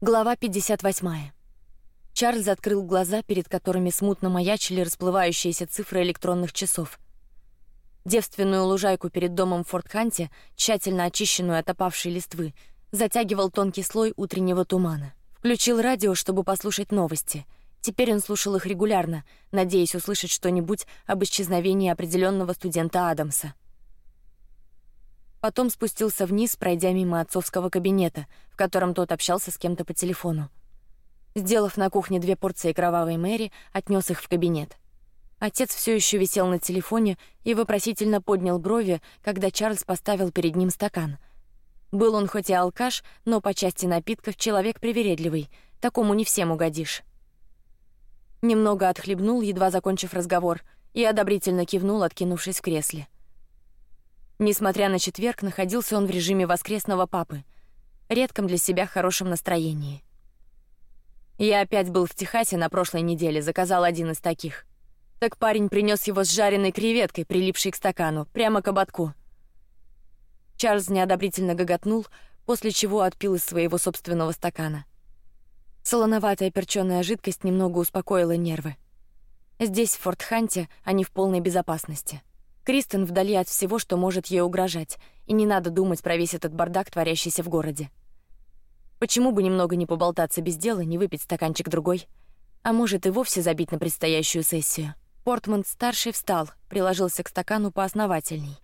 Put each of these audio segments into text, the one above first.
Глава 58. Чарльз открыл глаза, перед которыми смутно маячили расплывающиеся цифры электронных часов. Девственную лужайку перед домом в Форт-Ханте, тщательно очищенную от опавшей листвы, затягивал тонкий слой утреннего тумана. Включил радио, чтобы послушать новости. Теперь он слушал их регулярно, надеясь услышать что-нибудь об исчезновении определенного студента Адамса. Потом спустился вниз, пройдя мимо отцовского кабинета, в котором тот общался с кем-то по телефону. Сделав на кухне две порции кровавой Мэри, отнес их в кабинет. Отец все еще висел на телефоне и вопросительно поднял брови, когда Чарльз поставил перед ним стакан. Был он хоть и алкаш, но по части напитков человек привередливый, такому не всем угодишь. Немного отхлебнул, едва закончив разговор, и одобрительно кивнул, откинувшись в кресле. Несмотря на четверг, находился он в режиме воскресного папы, редком для себя хорошем настроении. Я опять был в Техасе на прошлой неделе, заказал один из таких. Так парень принес его с жареной креветкой, прилипшей к стакану, прямо к ободку. Чарльз неодобрительно гоготнул, после чего отпил из своего собственного стакана. Солоноватая перченая жидкость немного успокоила нервы. Здесь, в Форт Ханте, они в полной безопасности. Кристен вдали от всего, что может ей угрожать, и не надо думать про весь этот бардак, творящийся в городе. Почему бы немного не поболтаться без дела, не выпить стаканчик другой, а может и вовсе забить на предстоящую сессию? Портман старший встал, приложился к стакану поосновательней.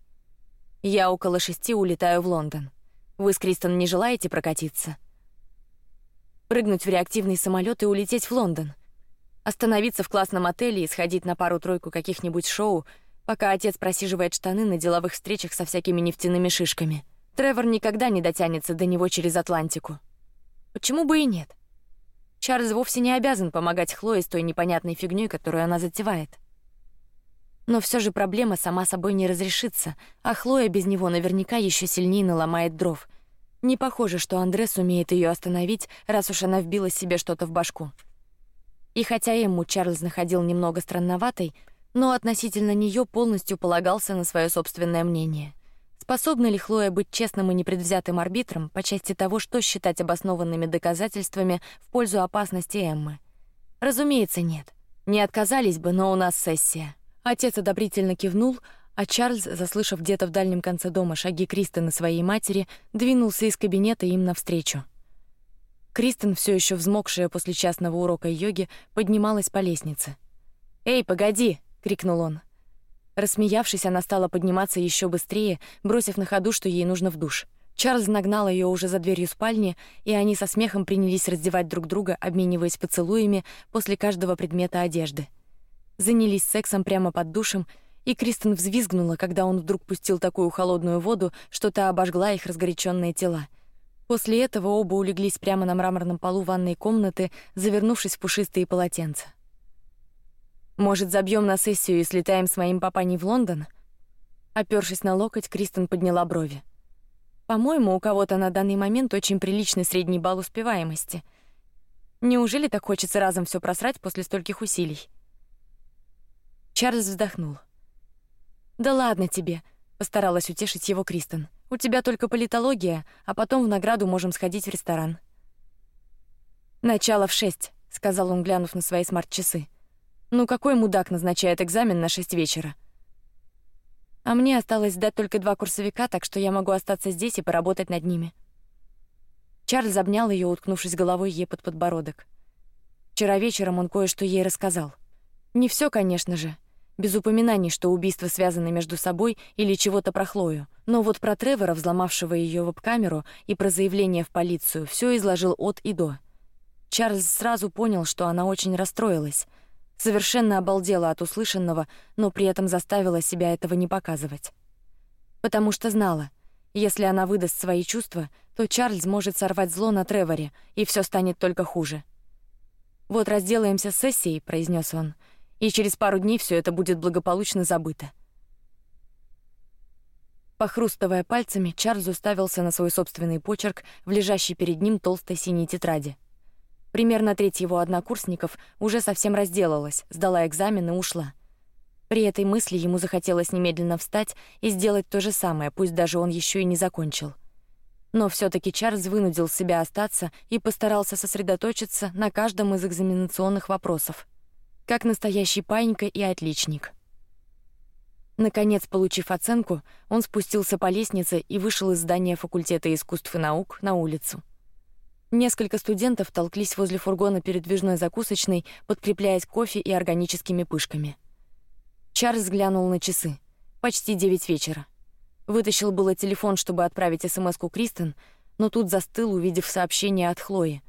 Я около шести улетаю в Лондон. Вы с Кристен не желаете прокатиться? Прыгнуть в реактивный самолет и улететь в Лондон, остановиться в классном отеле и сходить на пару-тройку каких-нибудь шоу пока отец просиживает штаны на деловых встречах со всякими нефтяными шишками. Тревор никогда не дотянется до него через Атлантику. Почему бы и нет? Чарльз вовсе не обязан помогать Хлое с той непонятной фигней, которую она затевает. Но все же проблема сама собой не разрешится, а Хлоя без него наверняка еще сильнее наломает дров. Не похоже, что Андре сумеет ее остановить, раз уж она вбила себе что-то в башку. И хотя ему Чарльз находил немного странноватой, но относительно нее полностью полагался на свое собственное мнение. Способна ли Хлоя быть честным и непредвзятым арбитром по части того, что считать обоснованными доказательствами в пользу опасности Эммы? Разумеется, нет. Не отказались бы, но у нас сессия. Отец одобрительно кивнул, а Чарльз, заслышав где-то в дальнем конце дома шаги Кристен и своей матери, двинулся из кабинета им навстречу. Кристен, все еще взмокшая после частного урока йоги, поднималась по лестнице. Эй, погоди! Крикнул он. Рассмеявшись, она стала подниматься еще быстрее, бросив на ходу, что ей нужно в душ. Чарльз нагнал ее уже за дверью спальни, и они со смехом принялись раздевать друг друга, обмениваясь поцелуями после каждого предмета одежды. Занялись сексом прямо под душем, и Кристен взвизгнула, когда он вдруг пустил такую холодную воду, что та обожгла их разгоряченные тела. После этого оба улеглись прямо на мраморном полу ванной комнаты, завернувшись в пушистые полотенца. Может, забьем на сессию и слетаем с моим папаней в Лондон? Опершись на локоть, Кристен подняла брови. По-моему, у кого-то на данный момент очень приличный средний балл успеваемости. Неужели так хочется разом все просрать после стольких усилий? Чарльз вздохнул. Да ладно тебе, постаралась утешить его Кристен. У тебя только политология, а потом в награду можем сходить в ресторан. Начало в шесть, сказал он, глянув на свои смарт-часы. Ну какой мудак назначает экзамен на шесть вечера? А мне осталось сдать только два курсовика, так что я могу остаться здесь и поработать над ними. Чарльз обнял ее, уткнувшись головой ей под подбородок. Вчера вечером он кое-что ей рассказал. Не все, конечно же, без упоминаний, что убийства связаны между собой или чего-то про Хлою. Но вот про Тревора, взломавшего ее веб-камеру, и про заявление в полицию, все изложил от и до. Чарльз сразу понял, что она очень расстроилась, совершенно обалдела от услышанного, но при этом заставила себя этого не показывать, потому что знала, если она выдаст свои чувства, то Чарльз может сорвать зло на Треворе, и все станет только хуже. Вот разделаемся с сессией, произнес он, и через пару дней все это будет благополучно забыто. Похрустывая пальцами, Чарльз уставился на свой собственный почерк в лежащей перед ним толстой синей тетради. Примерно треть его однокурсников уже совсем разделалась, сдала экзамен и ушла. При этой мысли ему захотелось немедленно встать и сделать то же самое, пусть даже он еще и не закончил. Но все-таки Чарльз вынудил себя остаться и постарался сосредоточиться на каждом из экзаменационных вопросов, как настоящий паника и отличник. Наконец, получив оценку, он спустился по лестнице и вышел из здания факультета искусств и наук на улицу. Несколько студентов толклись возле фургона передвижной закусочной, подкрепляясь кофе и органическими пышками. Чарльз глянул на часы. Почти девять вечера. Вытащил было телефон, чтобы отправить СМСку Кристен, но тут застыл, увидев сообщение от Хлои.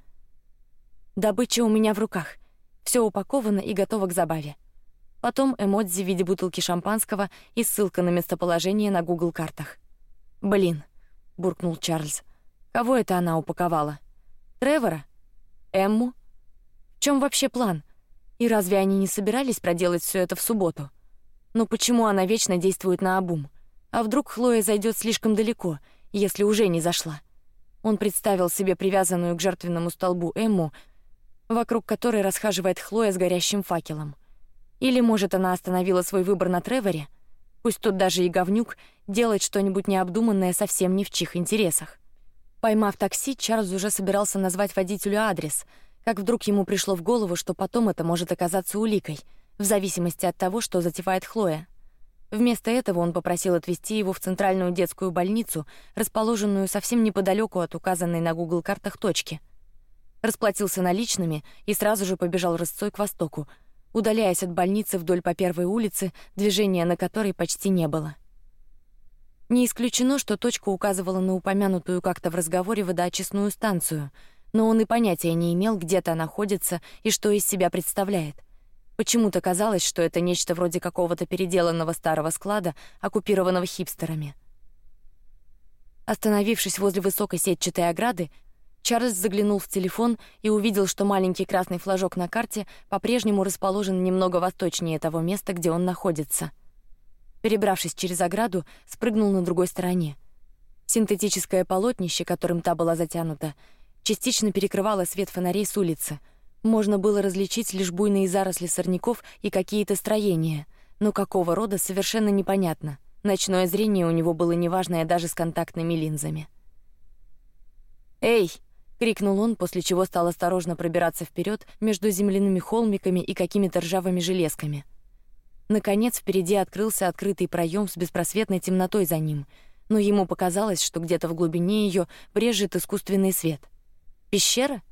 Добыча у меня в руках. Все упаковано и готово к забаве. Потом эмодзи в виде бутылки шампанского и ссылка на местоположение на Google картах. Блин, буркнул Чарльз. Кого это она упаковала? Тревора? Эмму? В чем вообще план? И разве они не собирались проделать все это в субботу? Но почему она вечно действует на обум? А вдруг Хлоя зайдет слишком далеко, если уже не зашла? Он представил себе привязанную к жертвенному столбу Эмму, вокруг которой расхаживает Хлоя с горящим факелом. Или, может, она остановила свой выбор на Треворе? Пусть тут даже и говнюк делает что-нибудь необдуманное совсем не в чих интересах. Поймав такси, Чарльз уже собирался назвать водителю адрес, как вдруг ему пришло в голову, что потом это может оказаться уликой, в зависимости от того, что затевает Хлоя. Вместо этого он попросил отвезти его в центральную детскую больницу, расположенную совсем неподалеку от указанной на Google картах точки. Расплатился наличными и сразу же побежал рысцой к востоку, удаляясь от больницы вдоль по первой улице, движения на которой почти не было. Не исключено, что точка указывала на упомянутую как-то в разговоре водоочистную станцию, но он и понятия не имел, где та находится и что из себя представляет. Почему-то казалось, что это нечто вроде какого-то переделанного старого склада, оккупированного хипстерами. Остановившись возле высокой сетчатой ограды, Чарльз заглянул в телефон и увидел, что маленький красный флажок на карте по-прежнему расположен немного восточнее того места, где он находится. Перебравшись через ограду, спрыгнул на другой стороне. Синтетическое полотнище, которым та была затянута, частично перекрывало свет фонарей с улицы. Можно было различить лишь буйные заросли сорняков и какие-то строения, но какого рода совершенно непонятно. Ночное зрение у него было неважное даже с контактными линзами. Эй! крикнул он, после чего стал осторожно пробираться вперед между земляными холмиками и какими-то ржавыми железками. Наконец впереди открылся открытый проем с беспросветной темнотой за ним, но ему показалось, что где-то в глубине ее брежет искусственный свет. Пещера?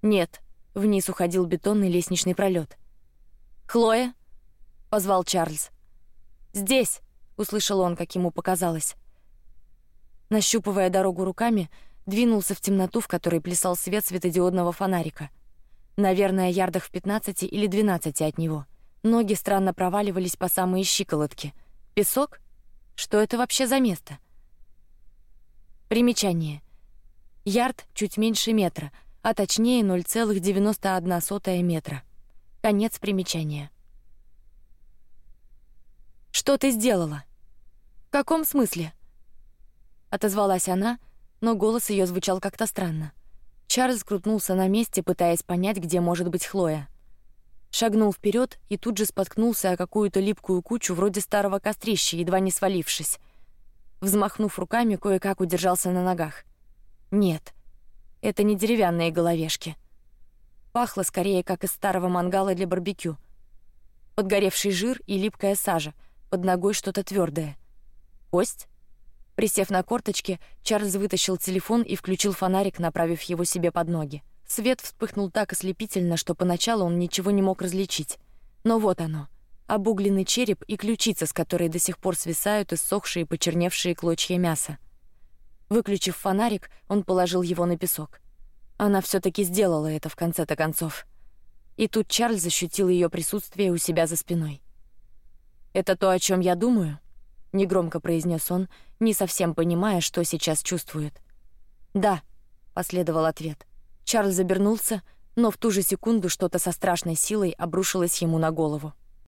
Нет, вниз уходил бетонный лестничный пролет. Хлоя, позвал Чарльз. Здесь, услышал он, как ему показалось. Нащупывая дорогу руками, двинулся в темноту, в которой плясал свет светодиодного фонарика. Наверное, ярдах в пятнадцати или двенадцати от него. Ноги странно проваливались по самые щиколотки. Песок? Что это вообще за место? Примечание: ярд чуть меньше метра, а точнее 0,91 метра. Конец примечания. Что ты сделала? В каком смысле? Отозвалась она но голос ее звучал как-то странно. Чарльз крутнулся на месте, пытаясь понять, где может быть Хлоя. Шагнул вперед и тут же споткнулся о какую-то липкую кучу вроде старого кострища, едва не свалившись. Взмахнув руками, кое-как удержался на ногах. Нет, это не деревянные головешки. Пахло скорее как из старого мангала для барбекю. Подгоревший жир и липкая сажа, под ногой что-то твердое. Кость? Присев на корточки, Чарльз вытащил телефон и включил фонарик, направив его себе под ноги. Свет вспыхнул так ослепительно, что поначалу он ничего не мог различить. Но вот оно: обугленный череп и ключица, с которой до сих пор свисают иссохшие, почерневшие клочья мяса. Выключив фонарик, он положил его на песок. Она все-таки сделала это в конце-то концов. И тут Чарльз ощутил ее присутствие у себя за спиной. Это то, о чем я думаю негромко произнес он, не совсем понимая, что сейчас чувствует. Да, последовал ответ. Чарльз обернулся, но в ту же секунду что-то со страшной силой обрушилось ему на голову.